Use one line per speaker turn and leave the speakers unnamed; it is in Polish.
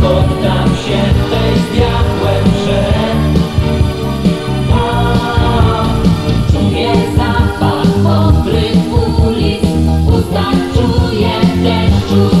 poddam się tej zwiatłej grze
A, czuję zapach mokrych ulic, ustach czuję deszczu.